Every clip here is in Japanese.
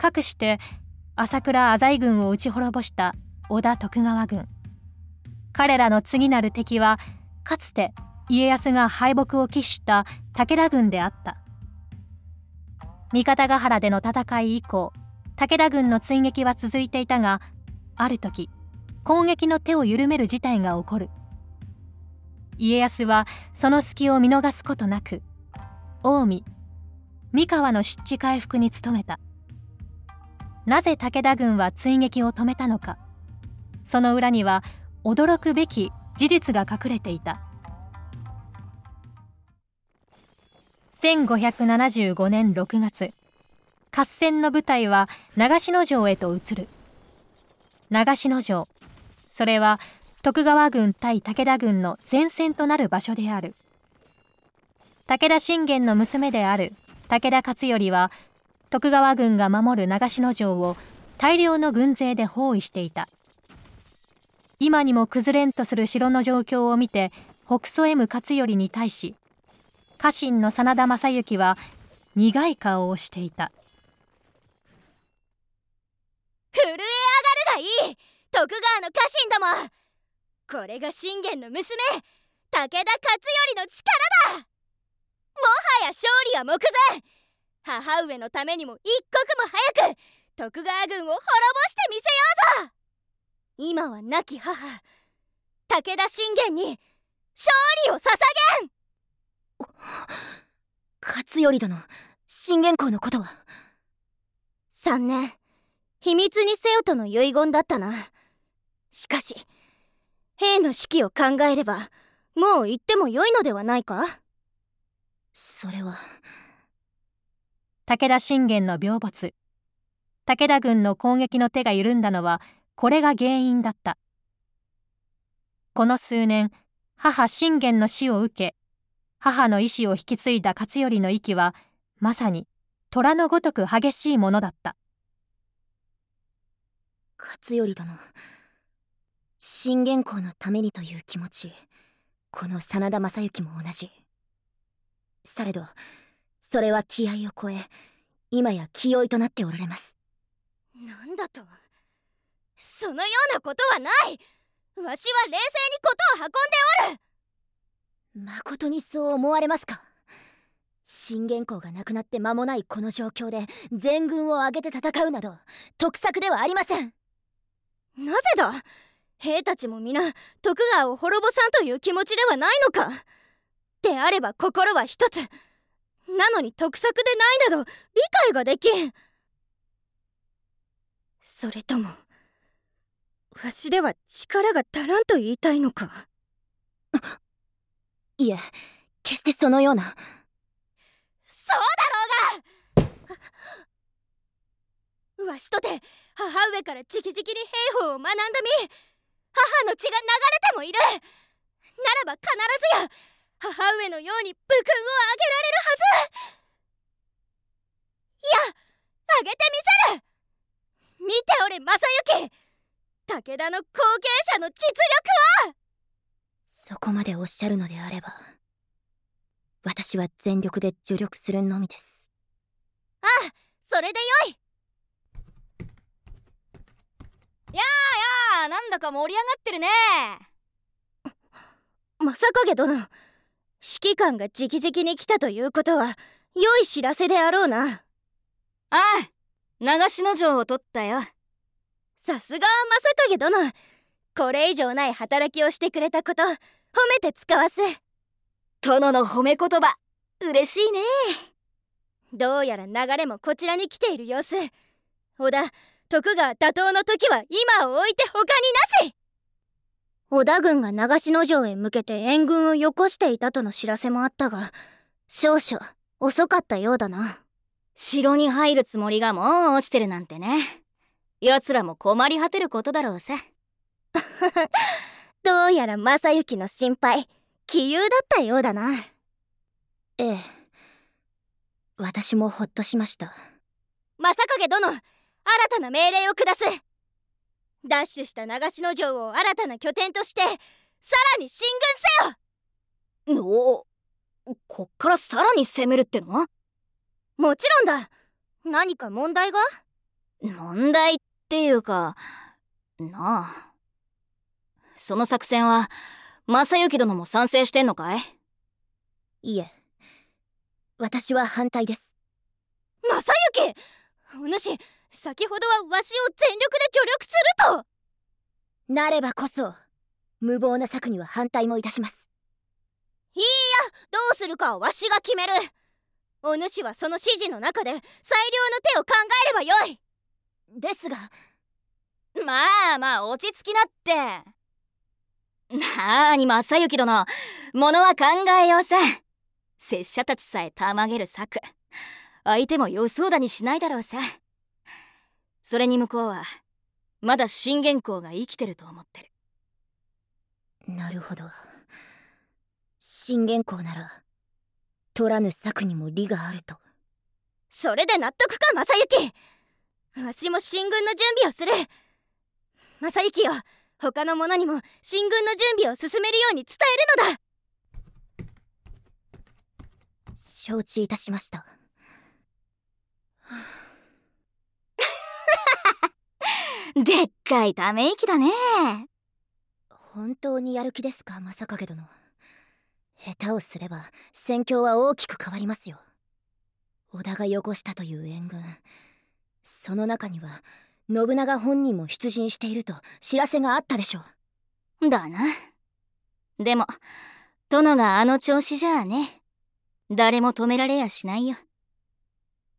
かくして朝倉浅井軍を討ち滅ぼした織田徳川軍。彼らの次なる敵はかつて家康が敗北を喫した武田軍であった。三方ヶ原での戦い以降武田軍の追撃は続いていたがある時攻撃の手を緩める事態が起こる。家康はその隙を見逃すことなく近江三河の湿地回復に努めた。なぜ武田軍は追撃を止めたのか。その裏には驚くべき事実が隠れていた。1575年6月合戦の舞台は長篠城へと移る。長篠城それは徳川軍対武田軍の前線となる場所である。武田信玄の娘である武田勝頼は徳川軍が守る長篠城を大量の軍勢で包囲していた。今にも崩れんとする城の状況を見て北曽 M 勝頼に対し家臣の真田昌幸は苦い顔をしていた。震え上がるがいい！徳川の家臣ども！これが信玄の娘武田勝頼の力だ！もはや勝利は目前！母上のためにも一刻も早く徳川軍を滅ぼしてみせようぞ。今は亡き母武田信玄に勝利を捧げん。勝頼殿信玄公のことは？3年秘密にせよとの遺言だったな。しかし兵の士気を考えればもう行ってもよいのではないか？それは武田信玄の病没。武田軍の攻撃の手が緩んだのはこれが原因だった。この数年母信玄の死を受け母の意志を引き継いだ勝頼の息はまさに虎のごとく激しいものだった。勝頼殿信玄公のためにという気持ちこの真田昌幸も同じ。されどそれは気合を超え今や気負いとなっておられます。なんだと？そのようなことはない！わしは冷静にことを運んでおる！誠にそう思われますか？信玄公が亡くなって間もないこの状況で全軍を挙げて戦うなど得策ではありません。なぜだ？兵たちも皆徳川を滅ぼさんという気持ちではないのか？であれば心は一つなのに得策でないなど理解ができん。それともわしでは力が足らんと言いたいのか？いえ決してそのような。そうだろうが！わしとて母上から直々に兵法を学んだみ母の血が流れてもいる。ならば必ずや母上のように武勲をあげられるはず。いやあげてみせる。見ておれ正行武田の後継者の実力はそこまでおっしゃるのであれば私は全力で助力するのみです。ああそれでよい。やあやあなんだか盛り上がってるね。正影殿指揮官が直々に来たということは良い知らせであろうな。ああ長篠城を取ったよ。さすが正影殿。これ以上ない働きをしてくれたこと褒めて使わす。殿の褒め言葉嬉しいね。どうやら流れもこちらに来ている様子。織田徳川打倒の時は今を置いて他になし織田軍が長篠城へ向けて援軍をよこしていたとの知らせもあったが少々遅かったようだな。城に入るつもりがもう落ちてるなんてね。奴らも困り果てることだろうさ どうやら正行の心配杞憂だったようだな。ええ。私もほっとしました。正影殿新たな命令を下すダッシュした長篠城を新たな拠点としてさらに進軍せよ。おこっからさらに攻めるっての？もちろんだ。何か問題が？問題っていうかなあ。その作戦は正行殿も賛成してんのかい？いえ。私は反対です。正行！お主先ほどはわしを全力で助力すると。なればこそ無謀な策には反対もいたします。いいやどうするかはわしが決める。お主はその指示の中で最良の手を考えればよい。ですがまあまあ落ち着きなって。なーに正行殿ものは考えようさ。拙者たちさえたまげる策。相手も予想だにしないだろうさ。それに向こうはまだ信玄公が生きてると思ってる。なるほど。信玄公なら取らぬ策にも利があると。それで納得か正行。わしも進軍の準備をする。正行よ他の者にも進軍の準備を進めるように伝えるのだ。承知いたしました でっかいため息だね。本当にやる気ですか正影殿。下手をすれば戦況は大きく変わりますよ。織田がよこしたという援軍。その中には信長本人も出陣していると知らせがあったでしょう。だな。でも殿があの調子じゃあね。誰も止められやしないよ。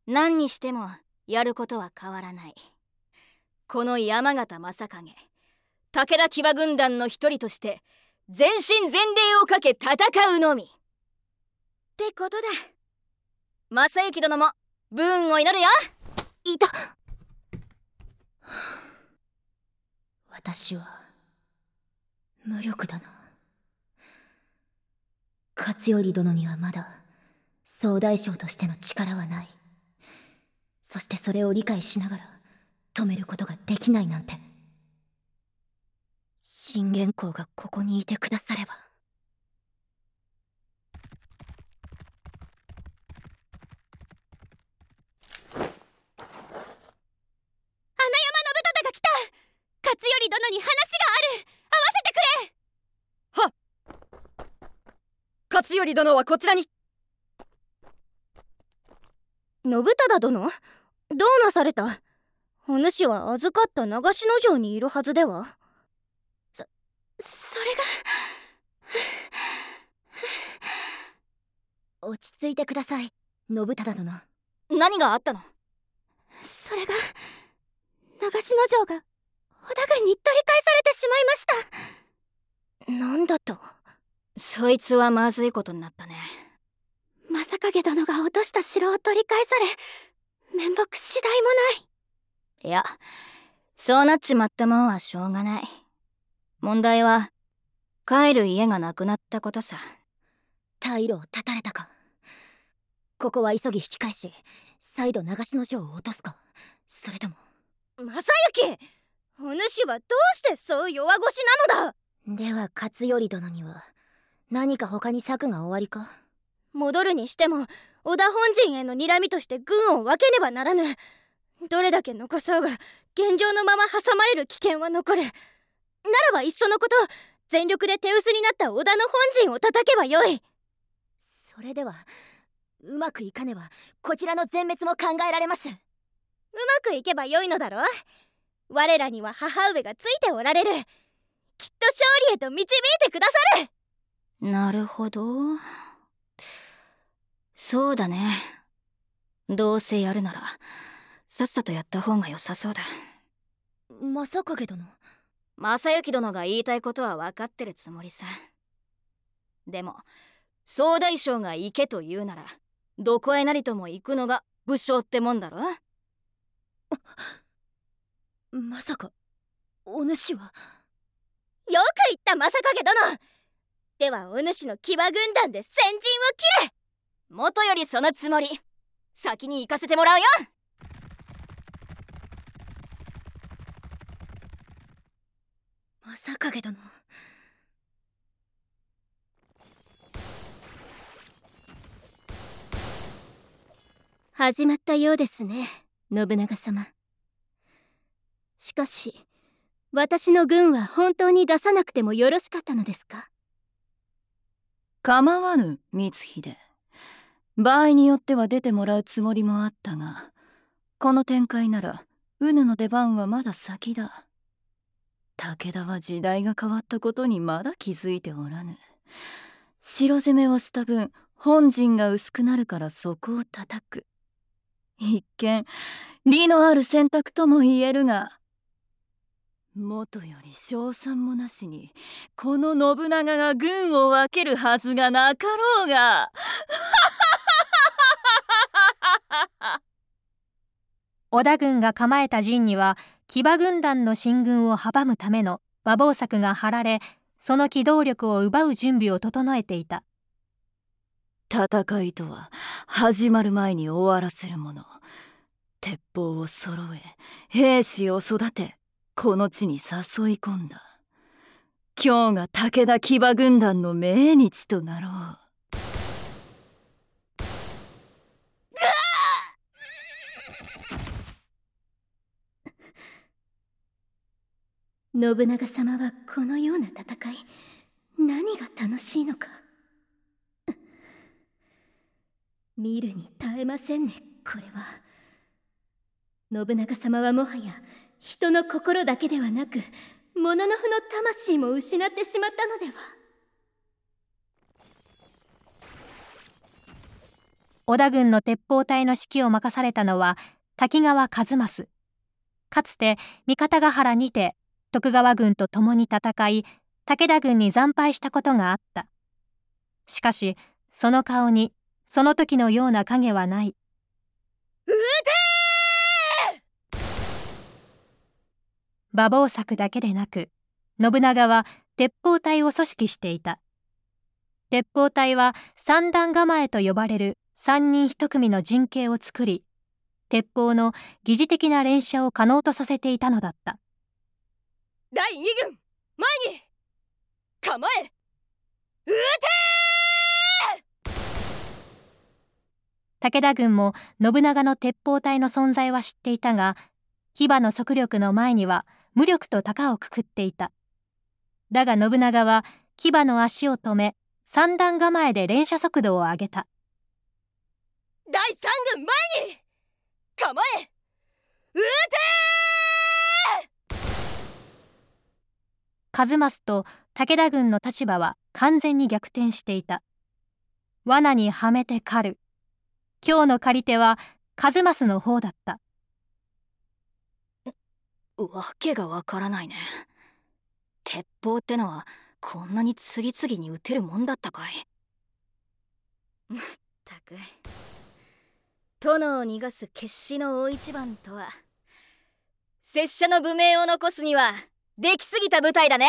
何にしてもやることは変わらない。この山形正景武田騎馬軍団の一人として全身全霊をかけ戦うのみ。ってことだ。正行殿も武運を祈るよ。いた。私は無力だな。勝頼殿にはまだ総大将としての力はないそしてそれを理解しながら止めることができないなんて。信玄公がここにいてくだされば。花山信忠が来た。勝頼殿に話がある。会わせてくれ。はっ。勝頼殿はこちらに。信忠殿？どうなされた？お主は預かった長篠城にいるはずでは？そそれが。落ち着いてください信忠殿。何があったの？それが長篠城が織田軍に取り返されてしまいました。何だと？そいつはまずいことになったね。正景殿が落とした城を取り返され面目次第もない。いやそうなっちまったもんはしょうがない。問題は帰る家がなくなったことさ。退路を断たれたか。ここは急ぎ引き返し再度長篠城を落とすか。それとも正行お主はどうしてそう弱腰なのだ！では勝頼殿には何か他に策がおありか？戻るにしても織田本陣への睨みとして軍を分けねばならぬ。どれだけ残そうが現状のまま挟まれる危険は残る。ならばいっそのこと全力で手薄になった織田の本陣を叩けばよい。それではうまくいかねばこちらの全滅も考えられます。うまくいけばよいのだろう。我らには母上がついておられる。きっと勝利へと導いてくださる。なるほど。そうだね。どうせやるならさっさとやった方が良さそうだ。正影殿正行殿が言いたいことは分かってるつもりさ。でも総大将が行けと言うならどこへなりとも行くのが武将ってもんだろ？まさかお主は？よく言った正影殿！ではお主の騎馬軍団で先陣を切れ元よりそのつもり。先に行かせてもらうよ。正影殿。始まったようですね信長様。しかし私の軍は本当に出さなくてもよろしかったのですか？構わぬ光秀場合によっては出てもらうつもりもあったがこの展開ならウヌの出番はまだ先だ。武田は時代が変わったことにまだ気づいておらぬ。城攻めをした分本陣が薄くなるからそこを叩く。一見利のある選択とも言えるが元より賞賛もなしにこの信長が軍を分けるはずがなかろうが。織田軍が構えた陣には騎馬軍団の進軍を阻むための馬防柵が張られその機動力を奪う準備を整えていた。戦いとは始まる前に終わらせるもの。鉄砲を揃え兵士を育てこの地に誘い込んだ。今日が武田騎馬軍団の命日となろう。信長様はこのような戦い何が楽しいのか。見るに耐えませんねこれは。信長様はもはや人の心だけではなくモノノフの魂も失ってしまったのでは。織田軍の鉄砲隊の指揮を任されたのは滝川一益かつて三方ヶ原にて徳川軍と共に戦い武田軍に惨敗したことがあった。しかしその顔にその時のような影はない。撃て馬防柵だけでなく信長は鉄砲隊を組織していた。鉄砲隊は三段構えと呼ばれる三人一組の陣形を作り鉄砲の疑似的な連射を可能とさせていたのだった第二軍前に構え撃て武田軍も信長の鉄砲隊の存在は知っていたが騎馬の速力の前には無力と高をくくっていた。だが信長は騎馬の足を止め三段構えで連射速度を上げた。第三軍前に構え撃一益と武田軍の立場は完全に逆転していた。罠にはめて狩る。今日の借り手は一益の方だった。わけがわからないね。鉄砲ってのはこんなに次々に撃てるもんだったかい。まったく。殿を逃がす決死の大一番とは。拙者の武名を残すにはできすぎた舞台だね。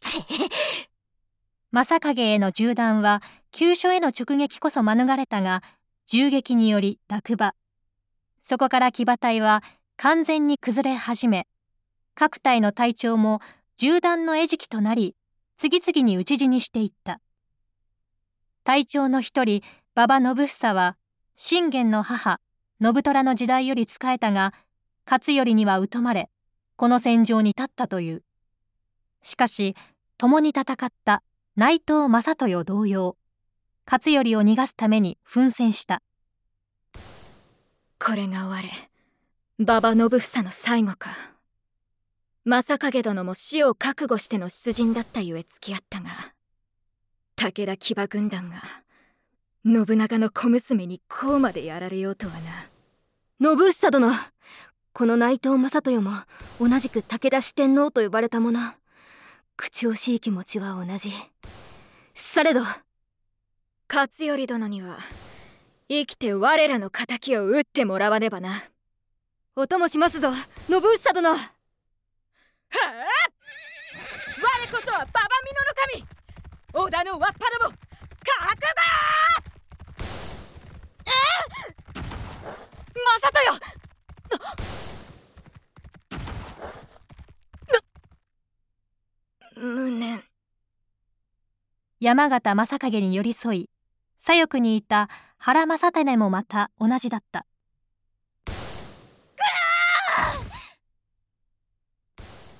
ち正景への銃弾は急所への直撃こそ免れたが銃撃により落馬。そこから騎馬隊は完全に崩れ始め各隊の隊長も銃弾の餌食となり次々に討ち死にしていった。隊長の一人馬場信房は信玄の母信虎の時代より仕えたが勝頼には疎まれこの戦場に立ったという。しかし共に戦った内藤正豊同様勝頼を逃がすために奮戦した。これが我馬場信房の最後か。正景殿も死を覚悟しての出陣だったゆえ付き合ったが武田騎馬軍団が信長の小娘にこうまでやられようとはな。信房殿この内藤正豊も同じく武田四天王と呼ばれた者口惜しい気持ちは同じ。されど勝頼殿には生きて我らの敵を討ってもらわねばな。お供しますぞ信房殿。はあ我こそは馬場美濃の神織田のわっぱらも覚悟正豊無念。山形正景に寄り添い左翼にいた原正胤もまた同じだった。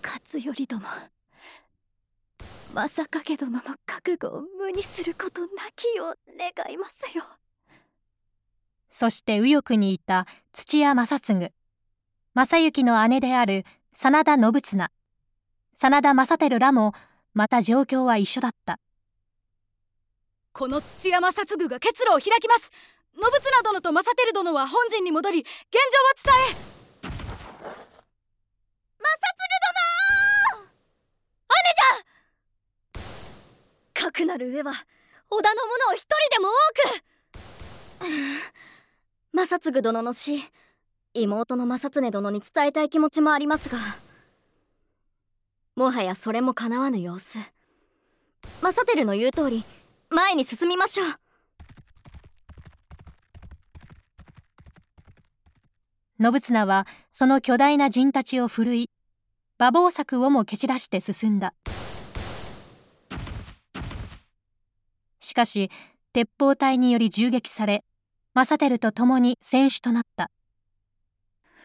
勝頼殿。正景殿の覚悟を無にすることなきよう願いますよそして右翼にいた土屋正次正行の姉である真田信綱。真田正輝らもまた状況は一緒だった。この土山薩次が結露を開きます。信綱殿と正輝殿は本陣に戻り現状は伝え。正次殿！姉じゃ！かくなる上は織田の者を一人でも多く。正次殿の死。妹の正常殿に伝えたい気持ちもありますが。もはやそれも叶わぬ様子。正輝の言う通り前に進みましょう。信綱はその巨大な陣たちを振るい馬防柵をも蹴散らして進んだ。しかし鉄砲隊により銃撃され正輝と共に戦死となった。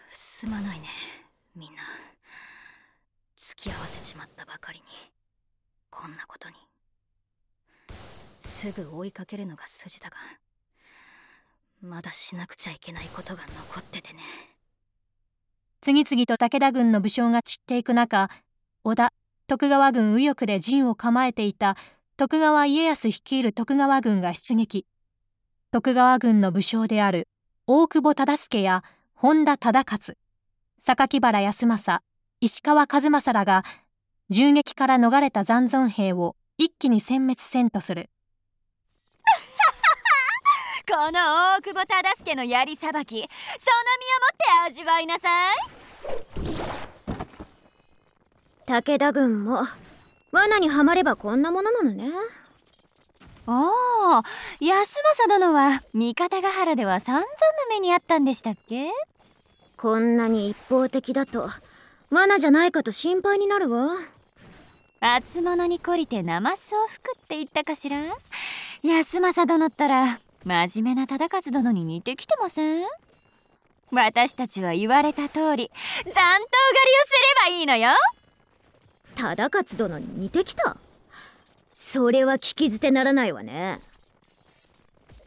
すまないね。みんな。付き合わせちまったばかりに。こんなことに。すぐ追いかけるのが筋だが。まだしなくちゃいけないことが残っててね。次々と武田軍の武将が散っていく中織田徳川軍右翼で陣を構えていた徳川家康率いる徳川軍が出撃徳川軍の武将である大久保忠相や本田忠勝榊原康政石川数正らが銃撃から逃れた残存兵を一気に殲滅せんとする。この大久保忠相の槍さばきその身をもって味わいなさい。武田軍も罠にはまればこんなものなのねおお安政殿は三方ヶ原では散々な目にあったんでしたっけ？こんなに一方的だと罠じゃないかと心配になるわ。厚物に懲りてナマスを吹くって言ったかしら？安政殿ったら真面目な忠勝殿に似てきてません？私たちは言われた通り残党狩りをすればいいのよ。忠勝殿に似てきた？それは聞き捨てならないわね。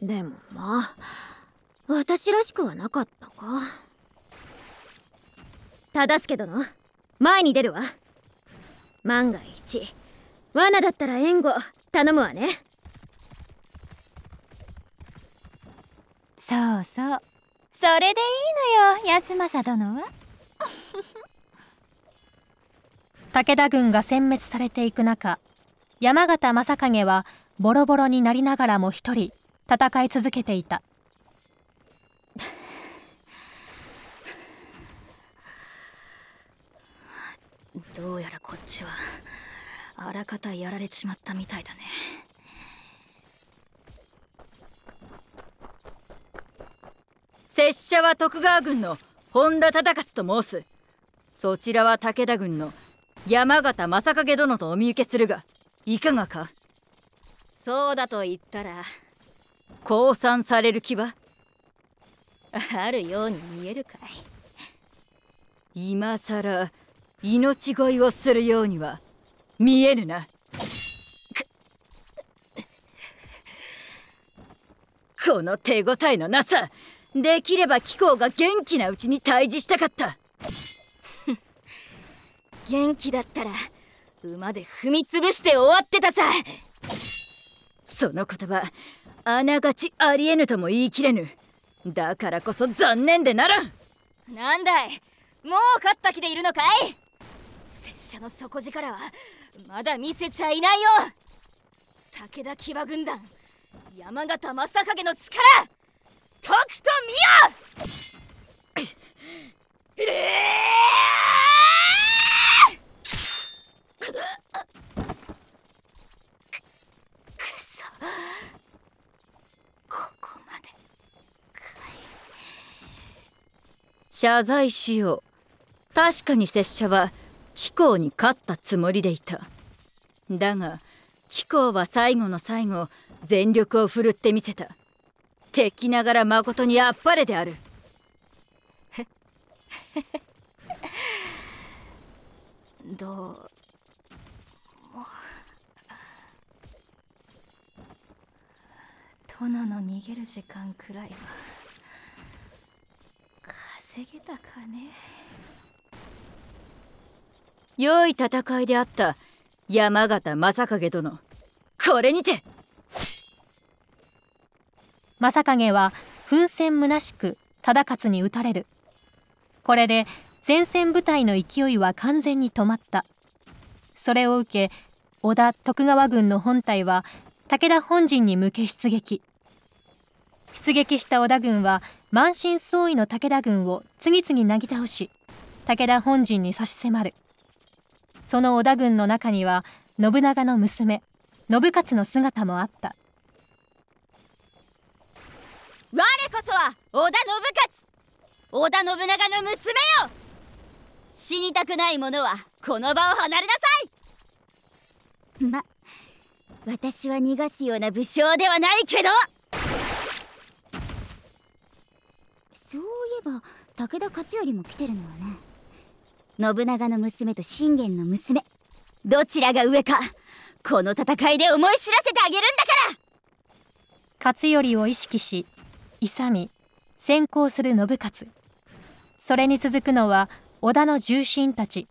でもまあ私らしくはなかったか。忠相殿前に出るわ。万が一罠だったら援護頼むわね。そうそう。それでいいのよ安政殿は。武田軍が殲滅されていく中山形正景はボロボロになりながらも一人戦い続けていた。どうやらこっちはあらかたやられちまったみたいだね。拙者は徳川軍の本田忠勝と申す。そちらは武田軍の山形正景殿とお見受けするがいかがか？そうだと言ったら降参される気は？あるように見えるかい。今さら命乞いをするようには見えぬな。この手応えのなさできれば貴公が元気なうちに退治したかった。元気だったら馬で踏み潰して終わってたさ。その言葉あながちありえぬとも言い切れぬ。だからこそ残念でならん。なんだいもう勝った気でいるのかい。拙者の底力はまだ見せちゃいないよ。武田騎馬軍団山形正景の力とくと見よえ謝罪しよう。確かに拙者は貴公に勝ったつもりでいた。だが貴公は最後の最後全力を振るってみせた。敵ながら誠にあっぱれである。どう殿の逃げる時間くらいは稼げたかね。良い戦いであった山形正景殿。これにて。正景は奮戦虚しく忠勝に討たれる。これで前線部隊の勢いは完全に止まったそれを受け織田徳川軍の本隊は武田本陣に向け出撃。出撃した織田軍は満身創痍の武田軍を次々なぎ倒し武田本陣に差し迫る。その織田軍の中には信長の娘信勝の姿もあった。我こそは織田信勝織田信長の娘よ!死にたくない者はこの場を離れなさい!ま私は逃がすような武将ではないけど。そういえば武田勝頼も来てるのはね。信長の娘と信玄の娘。どちらが上かこの戦いで思い知らせてあげるんだから。勝頼を意識し勇み先行する信勝それに続くのは織田の重臣たち。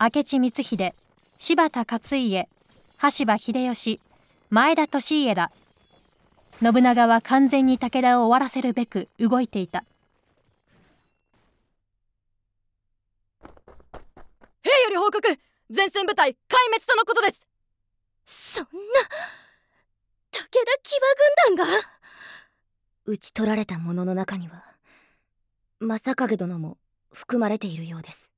明智光秀柴田勝家。羽柴秀吉前田利家ら。信長は完全に武田を終わらせるべく動いていた。兵より報告前線部隊壊滅とのことです。そんな武田騎馬軍団が？討ち取られた者の中には正景殿も含まれているようです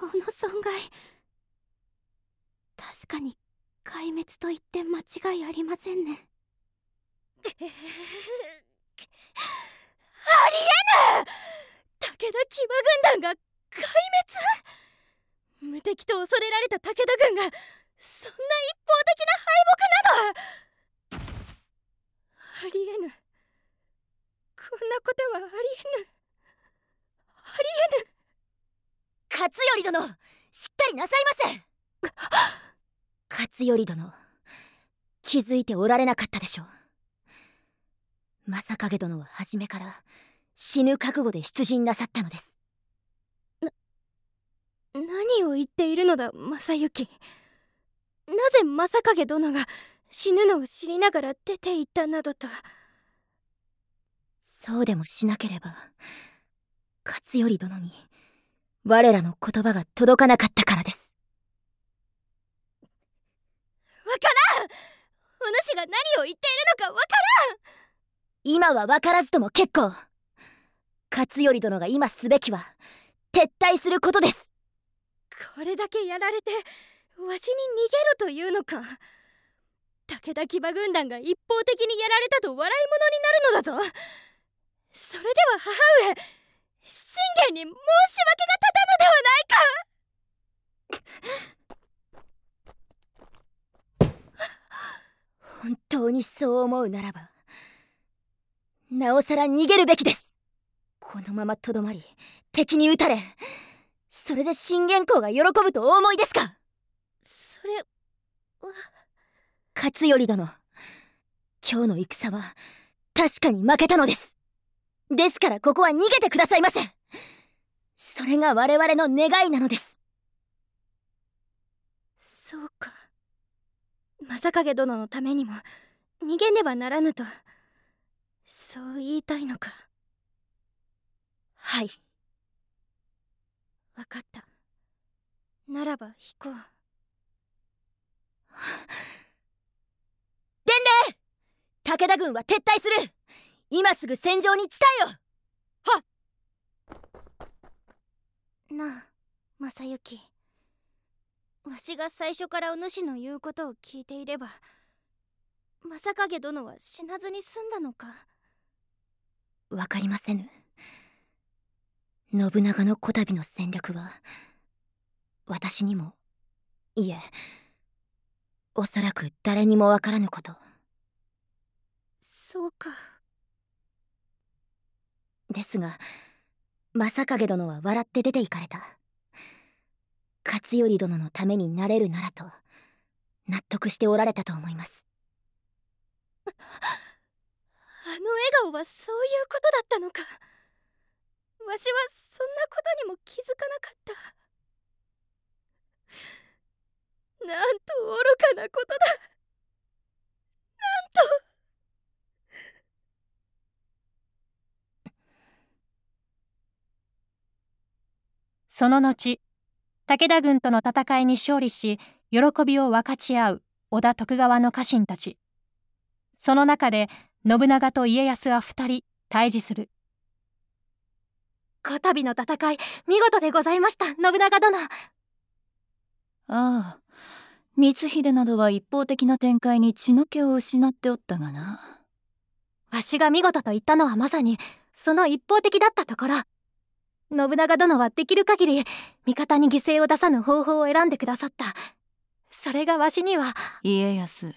この損害。確かに壊滅と言って間違いありませんね。ありえぬ！武田騎馬軍団が壊滅？無敵と恐れられた武田軍がそんな一方的な敗北など！ありえぬ。こんなことはありえぬ。ありえぬ。勝頼殿しっかりなさいませ。勝頼殿気づいておられなかったでしょう。正景殿は初めから死ぬ覚悟で出陣なさったのです。何を言っているのだ正行。なぜ正景殿が死ぬのを知りながら出て行ったなどと。そうでもしなければ勝頼殿に我らの言葉が届かなかったからです。わからん。お主が何を言っているのかわからん。今は分からずとも結構勝頼殿が今すべきは撤退することです。これだけやられてわしに逃げろというのか。武田騎馬軍団が一方的にやられたと笑い物になるのだぞ。それでは母上信玄に申し訳が立たぬではないか。本当にそう思うならばなおさら逃げるべきです。このままとどまり敵に撃たれそれで信玄公が喜ぶとお思いですか。それは勝頼殿。今日の戦は確かに負けたのです。ですからここは逃げてくださいませ。それが我々の願いなのです。そうか。正景殿のためにも逃げねばならぬと。そう言いたいのか。はい。わかった。ならば引こう。伝令！武田軍は撤退する今すぐ戦場に伝えよ！なあ正行わしが最初からお主の言うことを聞いていれば正景殿は死なずに済んだのか？わかりませぬ。信長のこたびの戦略は私にもいえ。おそらく誰にもわからぬこと。そうかですが正影殿は笑って出て行かれた。勝頼殿のためになれるならと納得しておられたと思います。あの笑顔はそういうことだったのか。わしはそんなことにも気づかなかった。なんと愚かなことだ。なんと。その後武田軍との戦いに勝利し喜びを分かち合う織田徳川の家臣たち。その中で信長と家康は二人対峙する。こたびの戦い見事でございました信長殿。ああ光秀などは一方的な展開に血の気を失っておったがな。わしが見事と言ったのはまさにその一方的だったところ信長殿はできる限り味方に犠牲を出さぬ方法を選んでくださった。それがわしには。家康。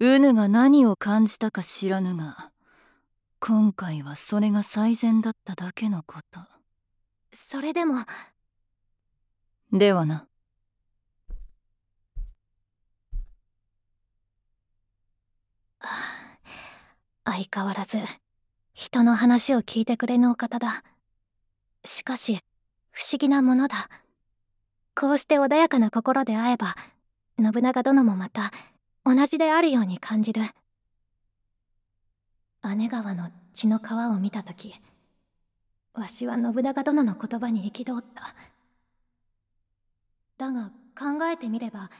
うぬが何を感じたか知らぬが今回はそれが最善だっただけのこと。それでも。ではな。相変わらず人の話を聞いてくれぬお方だしかし不思議なものだ。こうして穏やかな心で会えば信長殿もまた同じであるように感じる。姉川の血の川を見た時わしは信長殿の言葉に憤った。だが考えてみれば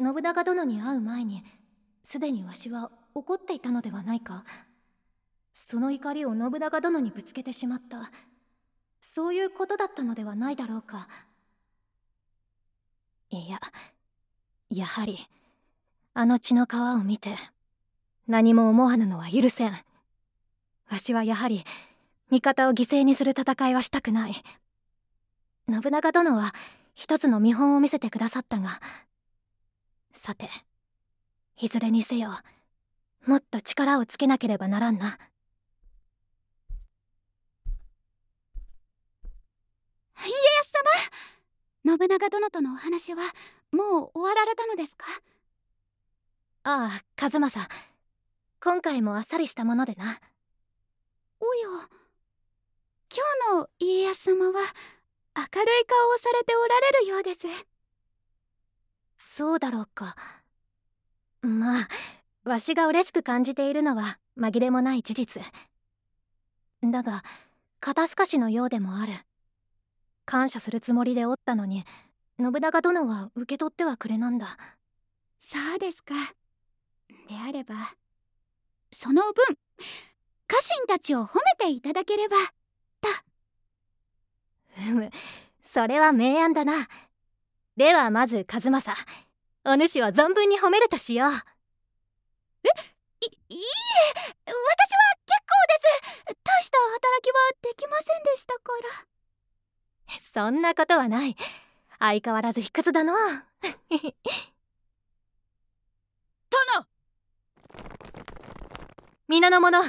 信長殿に会う前にすでにわしは怒っていたのではないか。その怒りを信長殿にぶつけてしまった。そういうことだったのではないだろうか。いややはりあの血の川を見て何も思わぬのは許せん。わしはやはり味方を犠牲にする戦いはしたくない。信長殿は一つの見本を見せてくださったがさていずれにせよもっと力をつけなければならんな家康様信長殿とのお話はもう終わられたのですか？ああ数正今回もあっさりしたものでな。おや今日の家康様は明るい顔をされておられるようです。そうだろうか。まあわしが嬉しく感じているのは紛れもない事実。だが肩透かしのようでもある感謝するつもりでおったのに信長殿は受け取ってはくれなんだ。そうですか。であればその分家臣たちを褒めていただければと。うむそれは明暗だな。ではまず数正お主を存分に褒めるとしよう。えいいいえ私は結構です。大した働きはできませんでしたからそんなことはない。相変わらず卑屈だの。殿！皆の者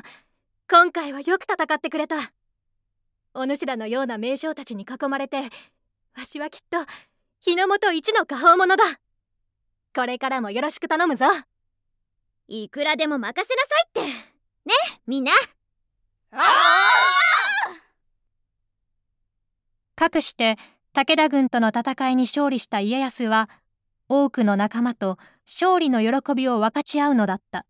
今回はよく戦ってくれた。お主らのような名将たちに囲まれてわしはきっと日の本一の下方者だ。これからもよろしく頼むぞ。いくらでも任せなさいって。ねみんなかくして武田軍との戦いに勝利した家康は多くの仲間と勝利の喜びを分かち合うのだった。